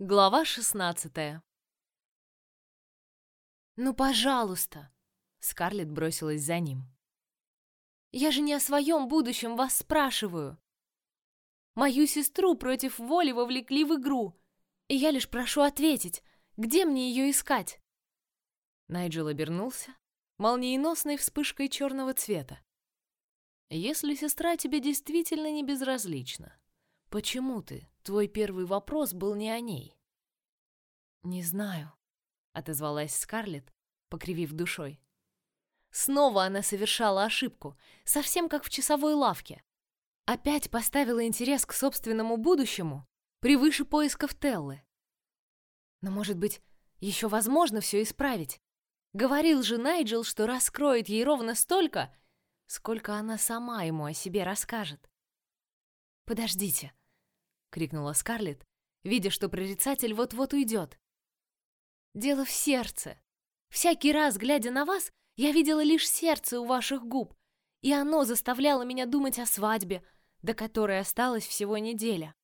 Глава шестнадцатая. «Ну, пожалуйста!» Скарлетт бросилась за ним. «Я же не о своем будущем вас спрашиваю. Мою сестру против воли вовлекли в игру, и я лишь прошу ответить, где мне ее искать?» Найджел обернулся, молниеносной вспышкой черного цвета. «Если сестра тебе действительно не безразлична, почему ты Твой первый вопрос был не о ней. Не знаю, отозвалась Скарлетт, покривив душой. Снова она совершала ошибку, совсем как в часовой лавке. Опять поставила интерес к собственному будущему превыше поисков Теллы. Но, может быть, еще возможно все исправить. Говорил же Найджел, что раскроет ей ровно столько, сколько она сама ему о себе расскажет. Подождите, — крикнула Скарлетт, видя, что прорицатель вот-вот уйдет. «Дело в сердце. Всякий раз, глядя на вас, я видела лишь сердце у ваших губ, и оно заставляло меня думать о свадьбе, до которой осталась всего неделя.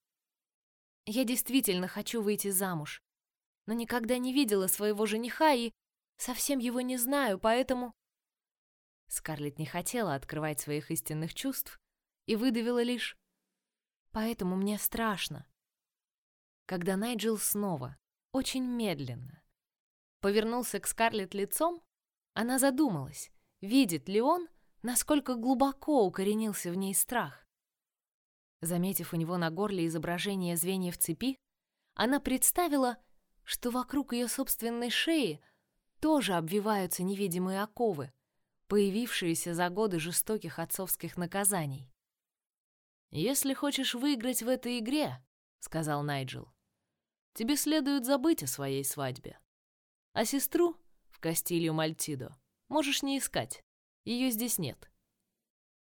Я действительно хочу выйти замуж, но никогда не видела своего жениха и совсем его не знаю, поэтому...» Скарлетт не хотела открывать своих истинных чувств и выдавила лишь Поэтому мне страшно. Когда Найджел снова, очень медленно, повернулся к Скарлетт лицом, она задумалась, видит ли он, насколько глубоко укоренился в ней страх. Заметив у него на горле изображение звеньев цепи, она представила, что вокруг ее собственной шеи тоже обвиваются невидимые оковы, появившиеся за годы жестоких отцовских наказаний. «Если хочешь выиграть в этой игре, — сказал Найджел, — тебе следует забыть о своей свадьбе. А сестру в Кастилью Мальтидо можешь не искать, ее здесь нет.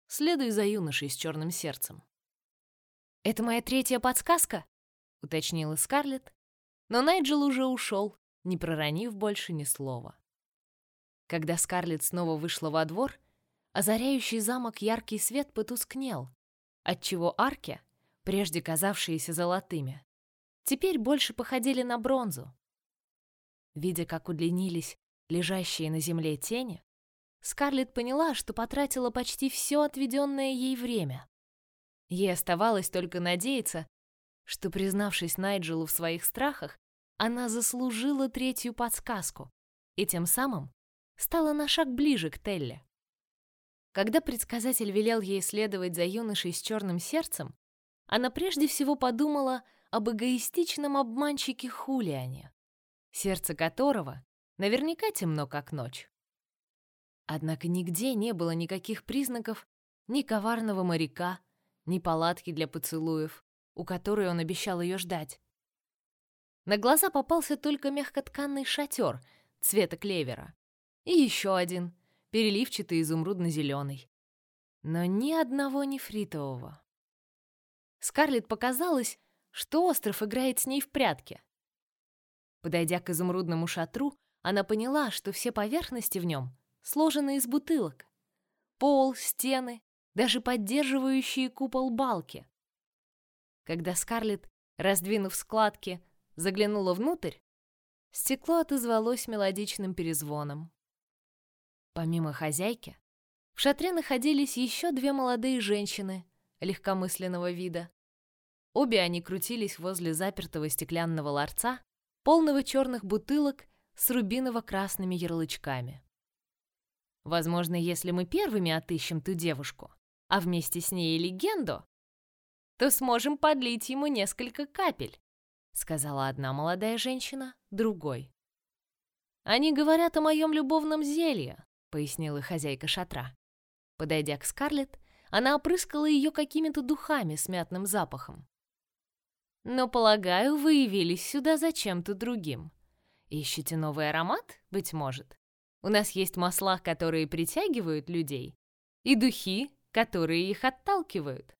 Следуй за юношей с черным сердцем». «Это моя третья подсказка?» — уточнила Скарлетт, но Найджел уже ушел, не проронив больше ни слова. Когда Скарлетт снова вышла во двор, озаряющий замок яркий свет потускнел, отчего арки, прежде казавшиеся золотыми, теперь больше походили на бронзу. Видя, как удлинились лежащие на земле тени, Скарлетт поняла, что потратила почти все отведенное ей время. Ей оставалось только надеяться, что, признавшись Найджелу в своих страхах, она заслужила третью подсказку и тем самым стала на шаг ближе к Телле. Когда предсказатель велел ей следовать за юношей с черным сердцем, она прежде всего подумала об эгоистичном обманщике Хулиане, сердце которого наверняка темно, как ночь. Однако нигде не было никаких признаков ни коварного моряка, ни палатки для поцелуев, у которой он обещал ее ждать. На глаза попался только мягкотканный шатер цвета клевера и еще один, переливчатый изумрудно-зеленый. Но ни одного нефритового. Скарлетт показалось, что остров играет с ней в прятки. Подойдя к изумрудному шатру, она поняла, что все поверхности в нем сложены из бутылок. Пол, стены, даже поддерживающие купол балки. Когда Скарлетт, раздвинув складки, заглянула внутрь, стекло отозвалось мелодичным перезвоном. Помимо хозяйки, в шатре находились еще две молодые женщины легкомысленного вида. Обе они крутились возле запертого стеклянного ларца, полного черных бутылок с рубиново-красными ярлычками. Возможно, если мы первыми отыщем ту девушку, а вместе с ней и легенду, то сможем подлить ему несколько капель, сказала одна молодая женщина другой. Они говорят о моем любовном зелье, пояснила хозяйка шатра. Подойдя к Скарлетт, она опрыскала ее какими-то духами с мятным запахом. Но, полагаю, вы явились сюда за чем-то другим. Ищете новый аромат, быть может? У нас есть масла, которые притягивают людей, и духи, которые их отталкивают.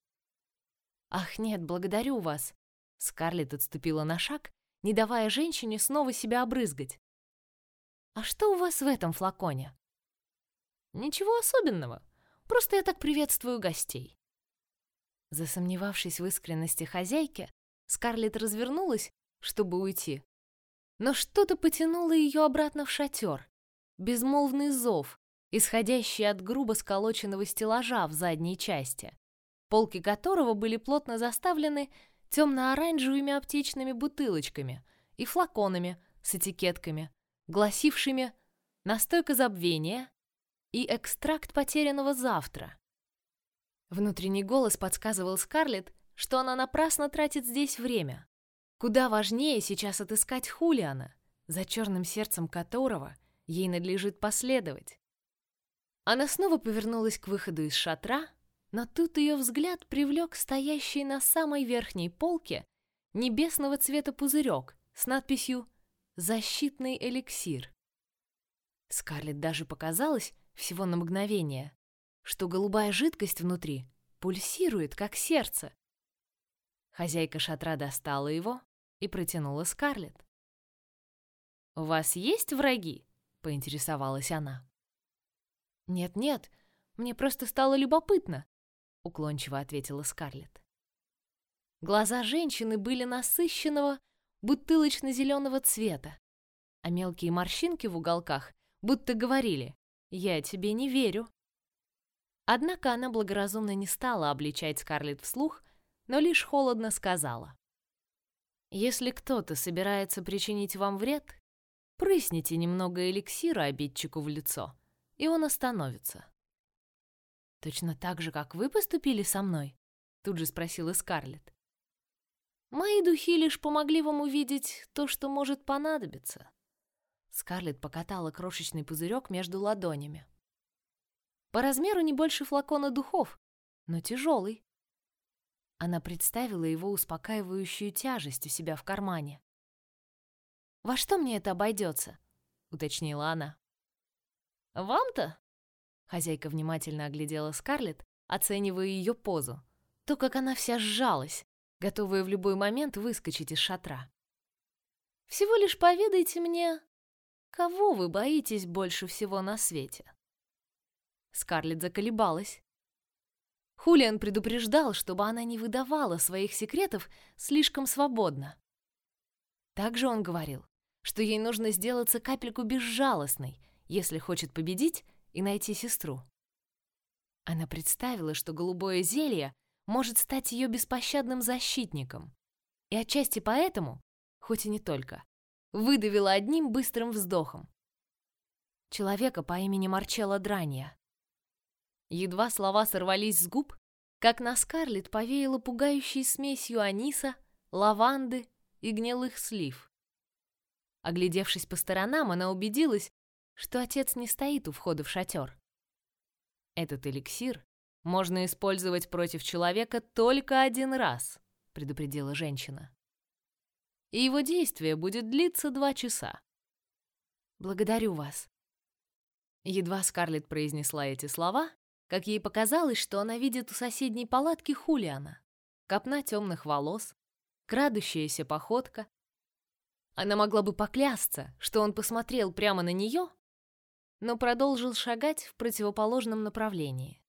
Ах, нет, благодарю вас. Скарлетт отступила на шаг, не давая женщине снова себя обрызгать. А что у вас в этом флаконе? Ничего особенного. Просто я так приветствую гостей. Засомневавшись в искренности хозяйки, Скарлетт развернулась чтобы уйти. Но что-то потянуло ее обратно в шатер. Безмолвный зов, исходящий от грубо сколоченного стеллажа в задней части, полки которого были плотно заставлены темно-оранжевыми аптечными бутылочками и флаконами с этикетками, гласившими «Настойка забвения» и «Экстракт потерянного завтра». Внутренний голос подсказывал Скарлетт, что она напрасно тратит здесь время. Куда важнее сейчас отыскать Хулиана, за черным сердцем которого ей надлежит последовать. Она снова повернулась к выходу из шатра, но тут ее взгляд привлек стоящий на самой верхней полке небесного цвета пузырек с надписью «Защитный эликсир». Скарлетт даже показалось, всего на мгновение, что голубая жидкость внутри пульсирует, как сердце. Хозяйка шатра достала его и протянула Скарлетт. «У вас есть враги?» — поинтересовалась она. «Нет-нет, мне просто стало любопытно», — уклончиво ответила Скарлетт. Глаза женщины были насыщенного бутылочно-зеленого цвета, а мелкие морщинки в уголках будто говорили «Я тебе не верю». Однако она благоразумно не стала обличать Скарлетт вслух, но лишь холодно сказала. «Если кто-то собирается причинить вам вред, прысните немного эликсира обидчику в лицо, и он остановится». «Точно так же, как вы поступили со мной?» Тут же спросила Скарлетт. «Мои духи лишь помогли вам увидеть то, что может понадобиться». Скарлетт покатала крошечный пузырек между ладонями. По размеру не больше флакона духов, но тяжелый. Она представила его успокаивающую тяжесть у себя в кармане. «Во что мне это обойдется?» — уточнила она. «Вам-то?» Хозяйка внимательно оглядела Скарлетт, оценивая ее позу. То, как она вся сжалась, готовая в любой момент выскочить из шатра. «Всего лишь поведайте мне, кого вы боитесь больше всего на свете?» Скарлетт заколебалась. Хулиан предупреждал, чтобы она не выдавала своих секретов слишком свободно. Также он говорил, что ей нужно сделаться капельку безжалостной, если хочет победить и найти сестру. Она представила, что голубое зелье может стать ее беспощадным защитником, и отчасти поэтому, хоть и не только, выдавила одним быстрым вздохом. Человека по имени Марчелло Дранья. Едва слова сорвались с губ, как на Скарлетт повеяло пугающей смесью аниса, лаванды и гнилых слив. Оглядевшись по сторонам, она убедилась, что отец не стоит у входа в шатер. Этот эликсир можно использовать против человека только один раз, предупредила женщина. И его действие будет длиться два часа. Благодарю вас. Едва Скарлетт произнесла эти слова, как ей показалось, что она видит у соседней палатки Хулиана. Копна темных волос, крадущаяся походка. Она могла бы поклясться, что он посмотрел прямо на нее, но продолжил шагать в противоположном направлении.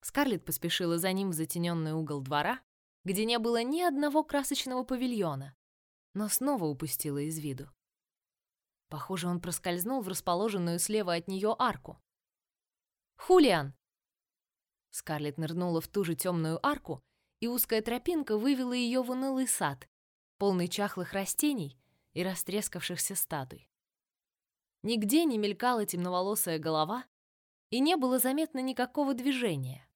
Скарлетт поспешила за ним в затененный угол двора, где не было ни одного красочного павильона, но снова упустила из виду. Похоже, он проскользнул в расположенную слева от нее арку. Хулиан!» Скарлетт нырнула в ту же темную арку, и узкая тропинка вывела ее в унылый сад, полный чахлых растений и растрескавшихся статуй. Нигде не мелькала темноволосая голова, и не было заметно никакого движения.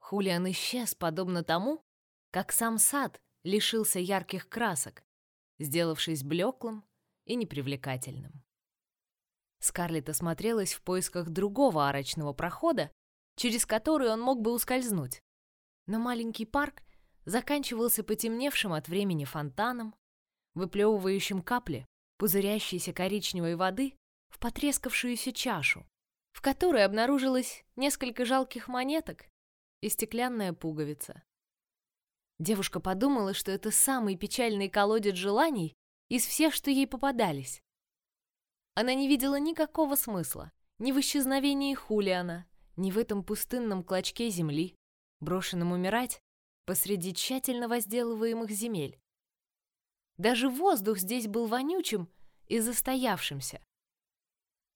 Хулиан исчез, подобно тому, как сам сад лишился ярких красок, сделавшись блеклым и непривлекательным. Скарлетт осмотрелась в поисках другого арочного прохода, через который он мог бы ускользнуть. Но маленький парк заканчивался потемневшим от времени фонтаном, выплевывающим капли пузырящейся коричневой воды в потрескавшуюся чашу, в которой обнаружилось несколько жалких монеток и стеклянная пуговица. Девушка подумала, что это самый печальный колодец желаний из всех, что ей попадались. Она не видела никакого смысла ни в исчезновении Хулиана, ни в этом пустынном клочке земли, брошенном умирать посреди тщательно возделываемых земель. Даже воздух здесь был вонючим и застоявшимся.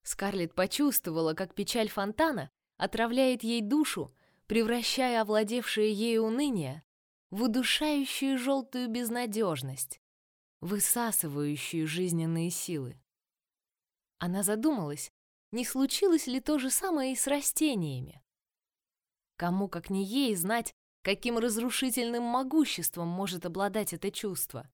Скарлетт почувствовала, как печаль фонтана отравляет ей душу, превращая овладевшее ею уныние в удушающую желтую безнадежность, высасывающую жизненные силы. Она задумалась, не случилось ли то же самое и с растениями. Кому, как не ей, знать, каким разрушительным могуществом может обладать это чувство.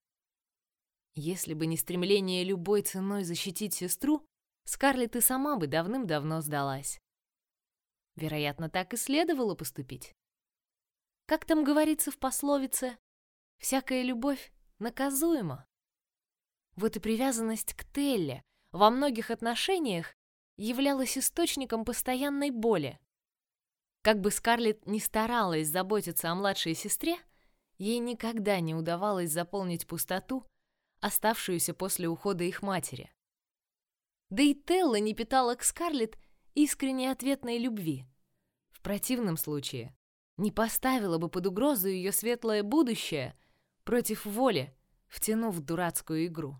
Если бы не стремление любой ценой защитить сестру, Скарлетт и сама бы давным-давно сдалась. Вероятно, так и следовало поступить. Как там говорится в пословице, всякая любовь наказуема. Вот и привязанность к Телле во многих отношениях являлась источником постоянной боли. Как бы Скарлетт ни старалась заботиться о младшей сестре, ей никогда не удавалось заполнить пустоту, оставшуюся после ухода их матери. Да и Телла не питала к Скарлетт искренней ответной любви. В противном случае не поставила бы под угрозу ее светлое будущее против воли, втянув дурацкую игру.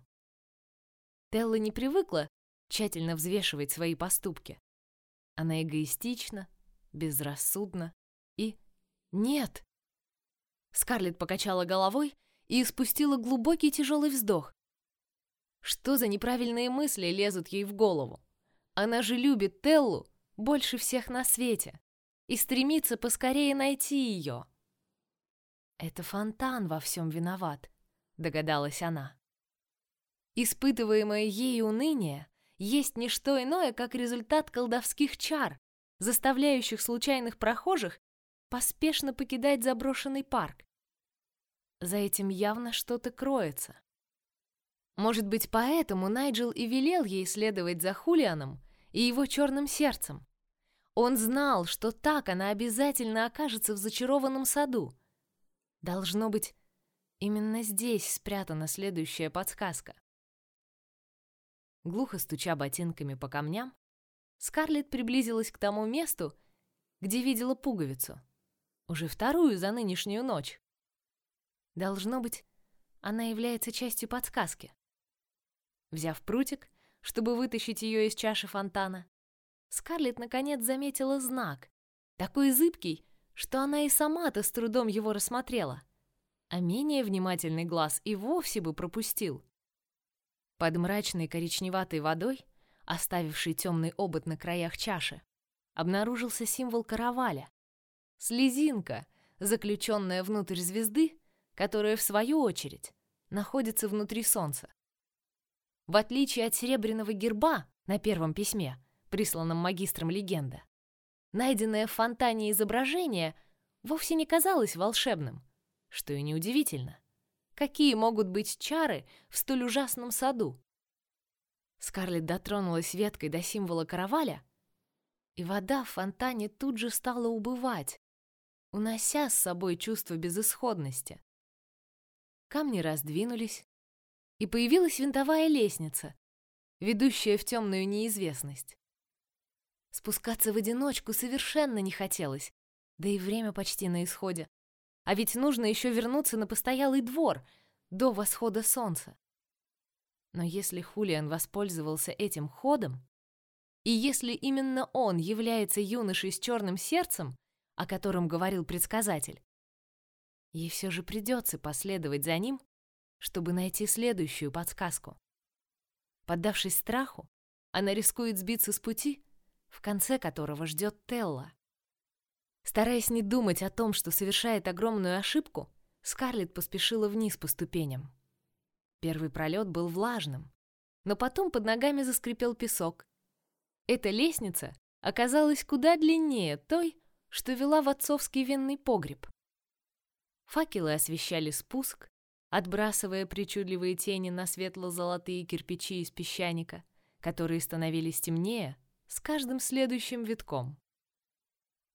Телла не привыкла тщательно взвешивать свои поступки. Она эгоистична, безрассудна и... Нет! Скарлетт покачала головой и испустила глубокий тяжелый вздох. Что за неправильные мысли лезут ей в голову? Она же любит Теллу больше всех на свете и стремится поскорее найти ее. Это фонтан во всем виноват, догадалась она. Испытываемое ей уныние есть не что иное, как результат колдовских чар, заставляющих случайных прохожих поспешно покидать заброшенный парк. За этим явно что-то кроется. Может быть, поэтому Найджел и велел ей следовать за Хулианом и его черным сердцем. Он знал, что так она обязательно окажется в зачарованном саду. Должно быть, именно здесь спрятана следующая подсказка. Глухо стуча ботинками по камням, Скарлетт приблизилась к тому месту, где видела пуговицу. Уже вторую за нынешнюю ночь. Должно быть, она является частью подсказки. Взяв прутик, чтобы вытащить ее из чаши фонтана, Скарлетт наконец заметила знак, такой зыбкий, что она и сама-то с трудом его рассмотрела, а менее внимательный глаз и вовсе бы пропустил. Под мрачной коричневатой водой, оставившей темный обод на краях чаши, обнаружился символ караваля — слезинка, заключенная внутрь звезды, которая, в свою очередь, находится внутри Солнца. В отличие от серебряного герба на первом письме, присланном магистром легенда, найденное в фонтане изображение вовсе не казалось волшебным, что и неудивительно. Какие могут быть чары в столь ужасном саду? Скарлетт дотронулась веткой до символа караваля, и вода в фонтане тут же стала убывать, унося с собой чувство безысходности. Камни раздвинулись, и появилась винтовая лестница, ведущая в темную неизвестность. Спускаться в одиночку совершенно не хотелось, да и время почти на исходе. А ведь нужно еще вернуться на постоялый двор до восхода солнца. Но если Хулиан воспользовался этим ходом, и если именно он является юношей с черным сердцем, о котором говорил предсказатель, ей все же придется последовать за ним чтобы найти следующую подсказку. Поддавшись страху, она рискует сбиться с пути, в конце которого ждет Телла. Стараясь не думать о том, что совершает огромную ошибку, Скарлетт поспешила вниз по ступеням. Первый пролет был влажным, но потом под ногами заскрипел песок. Эта лестница оказалась куда длиннее той, что вела в отцовский винный погреб. Факелы освещали спуск, отбрасывая причудливые тени на светло-золотые кирпичи из песчаника, которые становились темнее с каждым следующим витком.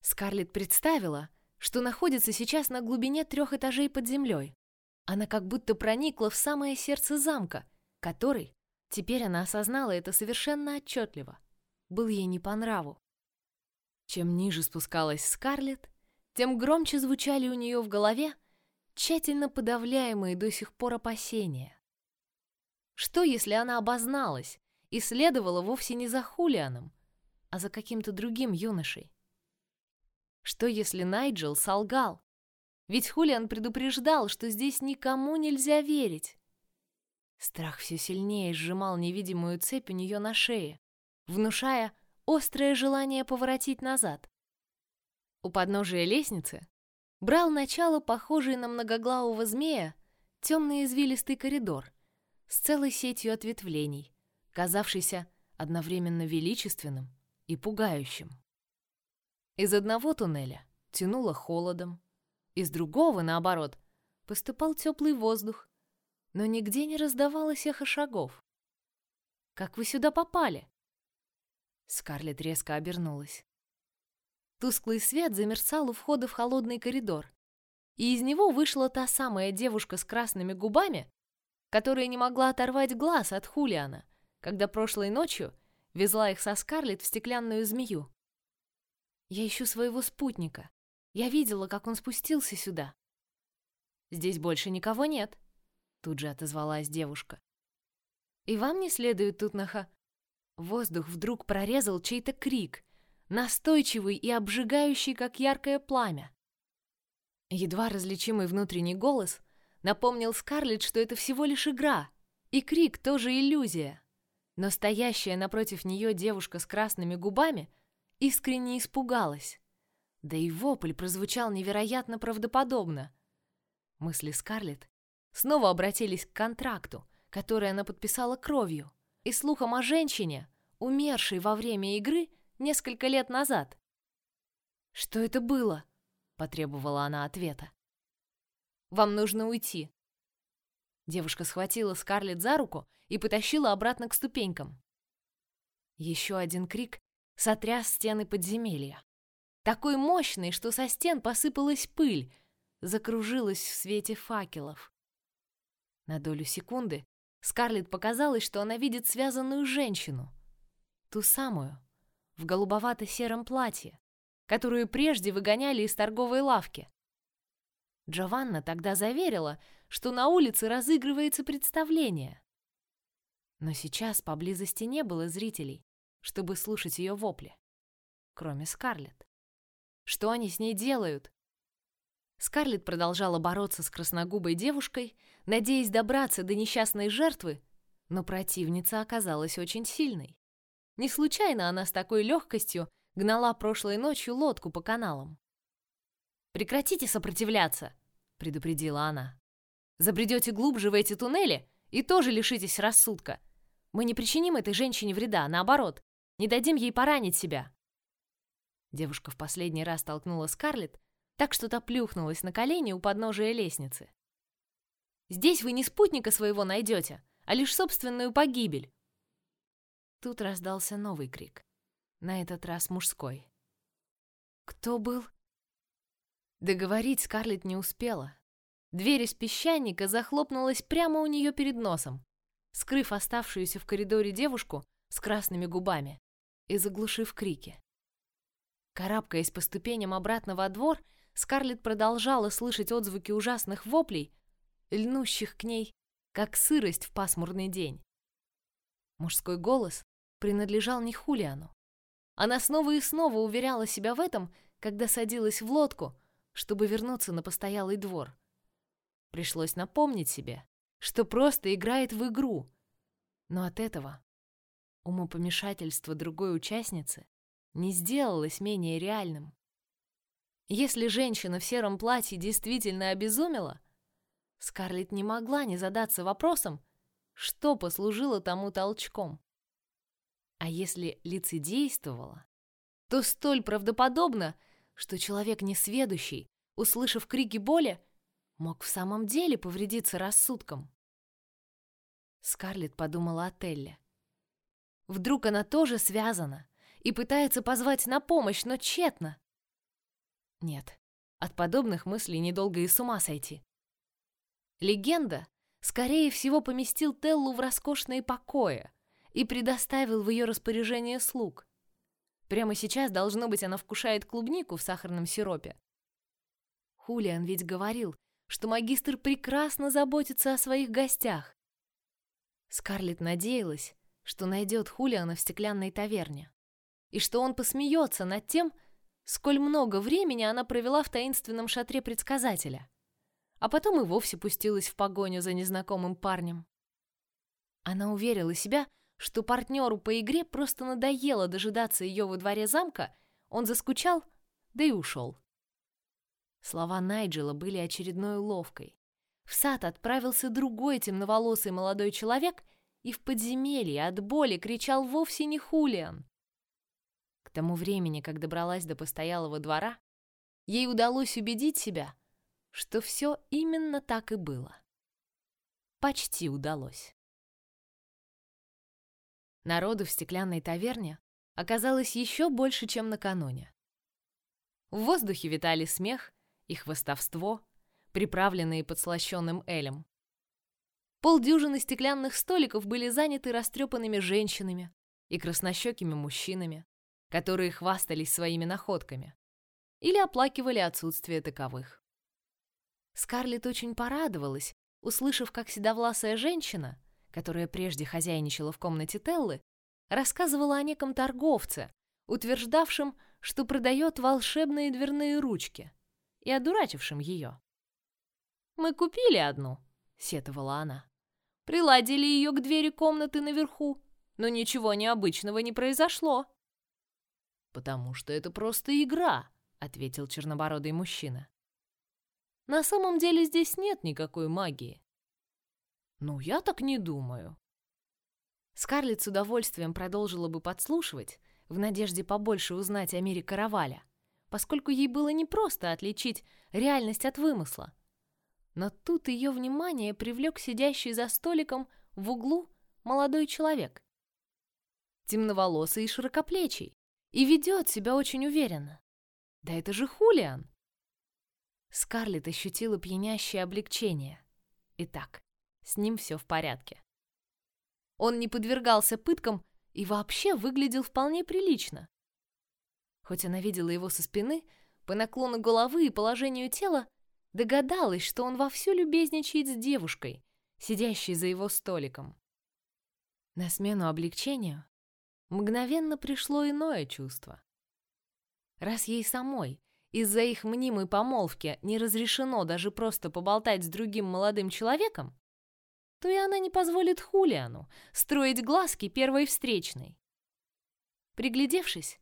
Скарлетт представила, что находится сейчас на глубине трех этажей под землей. Она как будто проникла в самое сердце замка, который, теперь она осознала это совершенно отчетливо, был ей не по нраву. Чем ниже спускалась Скарлетт, тем громче звучали у нее в голове тщательно подавляемые до сих пор опасения. Что, если она обозналась и следовала вовсе не за Хулианом, а за каким-то другим юношей? Что, если Найджел солгал? Ведь Хулиан предупреждал, что здесь никому нельзя верить. Страх все сильнее сжимал невидимую цепь у нее на шее, внушая острое желание поворотить назад. У подножия лестницы брал начало похожий на многоглавого змея темный извилистый коридор с целой сетью ответвлений, казавшийся одновременно величественным и пугающим. Из одного туннеля тянуло холодом, из другого, наоборот, поступал теплый воздух, но нигде не раздавалось эхо шагов. «Как вы сюда попали?» Скарлетт резко обернулась. Тусклый свет замерцал у входа в холодный коридор, и из него вышла та самая девушка с красными губами, которая не могла оторвать глаз от Хулиана, когда прошлой ночью везла их со Скарлетт в стеклянную змею. «Я ищу своего спутника. Я видела, как он спустился сюда». «Здесь больше никого нет», — тут же отозвалась девушка. «И вам не следует тут наха...» Воздух вдруг прорезал чей-то крик, настойчивый и обжигающий, как яркое пламя. Едва различимый внутренний голос напомнил Скарлетт, что это всего лишь игра, и крик тоже иллюзия. Но стоящая напротив нее девушка с красными губами искренне испугалась. Да и вопль прозвучал невероятно правдоподобно. Мысли Скарлетт снова обратились к контракту, который она подписала кровью, и слухом о женщине, умершей во время игры несколько лет назад. «Что это было?» — потребовала она ответа. «Вам нужно уйти». Девушка схватила Скарлетт за руку и потащила обратно к ступенькам. Еще один крик сотряс стены подземелья. Такой мощный, что со стен посыпалась пыль, закружилась в свете факелов. На долю секунды Скарлетт показалось, что она видит связанную женщину, ту самую, в голубовато-сером платье, которую прежде выгоняли из торговой лавки. Джованна тогда заверила, что на улице разыгрывается представление. Но сейчас поблизости не было зрителей, чтобы слушать ее вопли, кроме Скарлетт. Что они с ней делают? Скарлетт продолжала бороться с красногубой девушкой, надеясь добраться до несчастной жертвы, но противница оказалась очень сильной. Не случайно она с такой легкостью гнала прошлой ночью лодку по каналам. «Прекратите сопротивляться!» — предупредила она. «Забредете глубже в эти туннели и тоже лишитесь рассудка. Мы не причиним этой женщине вреда, наоборот, не дадим ей поранить себя». Девушка в последний раз толкнула Скарлетт, так что та плюхнулась на колени у подножия лестницы. «Здесь вы не спутника своего найдете, а лишь собственную погибель. Тут раздался новый крик. На этот раз мужской. «Кто был?» Договорить Скарлетт не успела. Дверь из песчаника захлопнулась прямо у нее перед носом, скрыв оставшуюся в коридоре девушку с красными губами и заглушив крики. Карабкаясь по ступеням обратно во двор, Скарлетт продолжала слышать отзвуки ужасных воплей, льнущих к ней, как сырость в пасмурный день. Мужской голос принадлежал не Хулиану. Она снова и снова уверяла себя в этом, когда садилась в лодку, чтобы вернуться на постоялый двор. Пришлось напомнить себе, что просто играет в игру. Но от этого умопомешательство другой участницы не сделалось менее реальным. Если женщина в сером платье действительно обезумела, Скарлетт не могла не задаться вопросом, что послужило тому толчком. А если лицедействовала, то столь правдоподобно, что человек несведущий, услышав крики боли, мог в самом деле повредиться рассудком. Скарлетт подумала о Телле. Вдруг она тоже связана и пытается позвать на помощь, но тщетно. Нет, от подобных мыслей недолго и с ума сойти. Легенда, скорее всего, поместил Теллу в роскошные покои, и предоставил в ее распоряжение слуг. Прямо сейчас, должно быть, она вкушает клубнику в сахарном сиропе. Хулиан ведь говорил, что магистр прекрасно заботится о своих гостях. Скарлетт надеялась, что найдет Хулиана в стеклянной таверне, и что он посмеется над тем, сколь много времени она провела в таинственном шатре предсказателя, а потом и вовсе пустилась в погоню за незнакомым парнем. Она уверила себя, что партнеру по игре просто надоело дожидаться ее во дворе замка, он заскучал, да и ушел. Слова Найджела были очередной уловкой. В сад отправился другой темноволосый молодой человек, и в подземелье от боли кричал вовсе не Хулиан. К тому времени, как добралась до постоялого двора, ей удалось убедить себя, что все именно так и было. Почти удалось. Народу в стеклянной таверне оказалось еще больше, чем накануне. В воздухе витали смех и хвостовство, приправленные подслащенным элем. Полдюжины стеклянных столиков были заняты растрепанными женщинами и краснощекими мужчинами, которые хвастались своими находками или оплакивали отсутствие таковых. Скарлетт очень порадовалась, услышав, как седовласая женщина, которая прежде хозяйничала в комнате Теллы, рассказывала о неком торговце, утверждавшем, что продает волшебные дверные ручки, и одурачившим ее. «Мы купили одну», — сетовала она. «Приладили ее к двери комнаты наверху, но ничего необычного не произошло». «Потому что это просто игра», — ответил чернобородый мужчина. «На самом деле здесь нет никакой магии». «Ну, я так не думаю». Скарлетт с удовольствием продолжила бы подслушивать, в надежде побольше узнать о мире Караваля, поскольку ей было непросто отличить реальность от вымысла. Но тут ее внимание привлек сидящий за столиком в углу молодой человек. Темноволосый и широкоплечий, и ведет себя очень уверенно. Да это же Хулиан! Скарлетт ощутила пьянящее облегчение. Итак, с ним все в порядке. Он не подвергался пыткам и вообще выглядел вполне прилично. Хоть она видела его со спины, по наклону головы и положению тела, догадалась, что он вовсю любезничает с девушкой, сидящей за его столиком. На смену облегчению мгновенно пришло иное чувство. Раз ей самой из-за их мнимой помолвки не разрешено даже просто поболтать с другим молодым человеком, то и она не позволит Хулиану строить глазки первой встречной. Приглядевшись,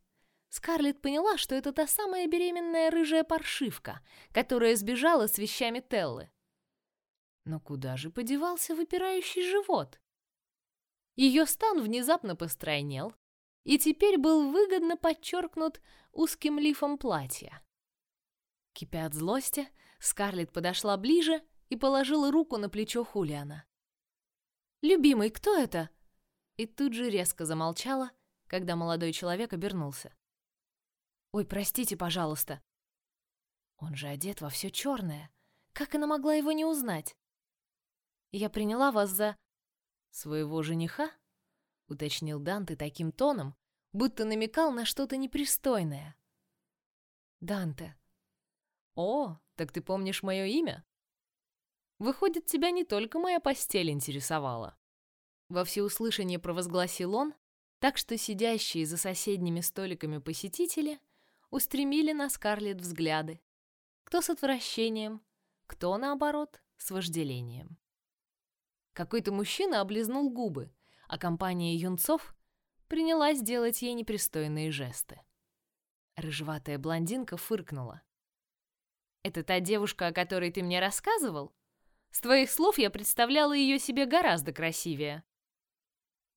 Скарлетт поняла, что это та самая беременная рыжая паршивка, которая сбежала с вещами Теллы. Но куда же подевался выпирающий живот? Ее стан внезапно постройнел и теперь был выгодно подчеркнут узким лифом платья. Кипя от злости, Скарлетт подошла ближе и положила руку на плечо Хулиана. «Любимый, кто это?» И тут же резко замолчала, когда молодой человек обернулся. «Ой, простите, пожалуйста». Он же одет во все черное. Как она могла его не узнать? Я приняла вас за... Своего жениха? Уточнил Данте таким тоном, будто намекал на что-то непристойное. Данте. О, так ты помнишь мое имя? Выходит, тебя не только моя постель интересовала. Во всеуслышание провозгласил он, так что сидящие за соседними столиками посетители устремили на Скарлетт взгляды. Кто с отвращением, кто, наоборот, с вожделением. Какой-то мужчина облизнул губы, а компания юнцов принялась делать ей непристойные жесты. Рыжеватая блондинка фыркнула. «Это та девушка, о которой ты мне рассказывал?» С твоих слов я представляла ее себе гораздо красивее.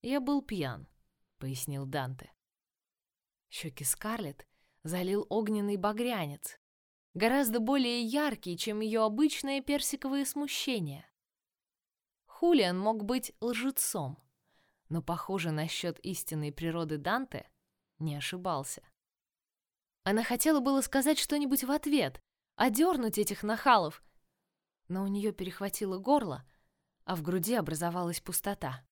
Я был пьян, пояснил Данте. Щеки Скарлетт залил огненный багрянец, гораздо более яркий, чем ее обычное персиковое смущение. Хулиан мог быть лжецом, но, похоже, насчет истинной природы Данте не ошибался. Она хотела было сказать что-нибудь в ответ, одернуть этих нахалов, но у нее перехватило горло, а в груди образовалась пустота.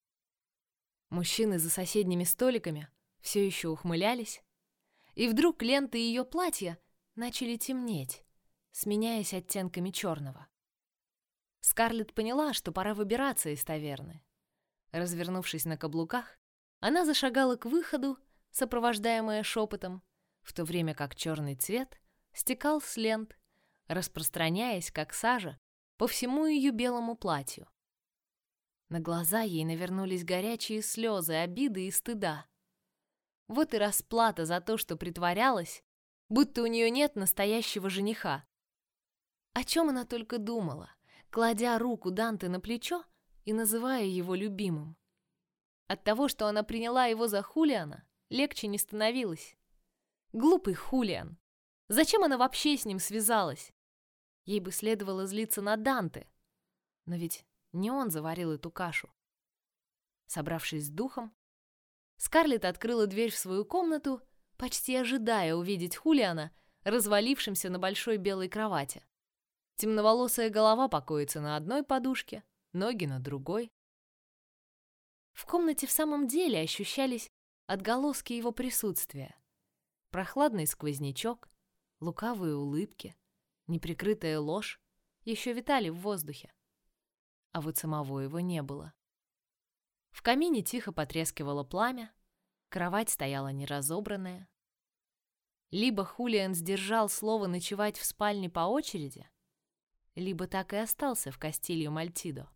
Мужчины за соседними столиками все еще ухмылялись, и вдруг ленты ее платья начали темнеть, сменяясь оттенками черного. Скарлетт поняла, что пора выбираться из таверны. Развернувшись на каблуках, она зашагала к выходу, сопровождаемая шепотом, в то время как черный цвет стекал с лент, распространяясь, как сажа, по всему ее белому платью. На глаза ей навернулись горячие слезы обиды и стыда. Вот и расплата за то, что притворялась, будто у нее нет настоящего жениха. О чем она только думала, кладя руку Данте на плечо и называя его любимым. От того, что она приняла его за Хулиана, легче не становилось. Глупый Хулиан. Зачем она вообще с ним связалась? Ей бы следовало злиться на Данте. Но ведь не он заварил эту кашу. Собравшись с духом, Скарлетт открыла дверь в свою комнату, почти ожидая увидеть Хулиана, развалившимся на большой белой кровати. Темноволосая голова покоится на одной подушке, ноги на другой. В комнате в самом деле ощущались отголоски его присутствия. Прохладный сквознячок, лукавые улыбки, неприкрытая ложь еще витали в воздухе. А вот самого его не было. В камине тихо потрескивало пламя, кровать стояла неразобранная. Либо Хулиан сдержал слово ночевать в спальне по очереди, либо так и остался в Кастилью Мальтидо.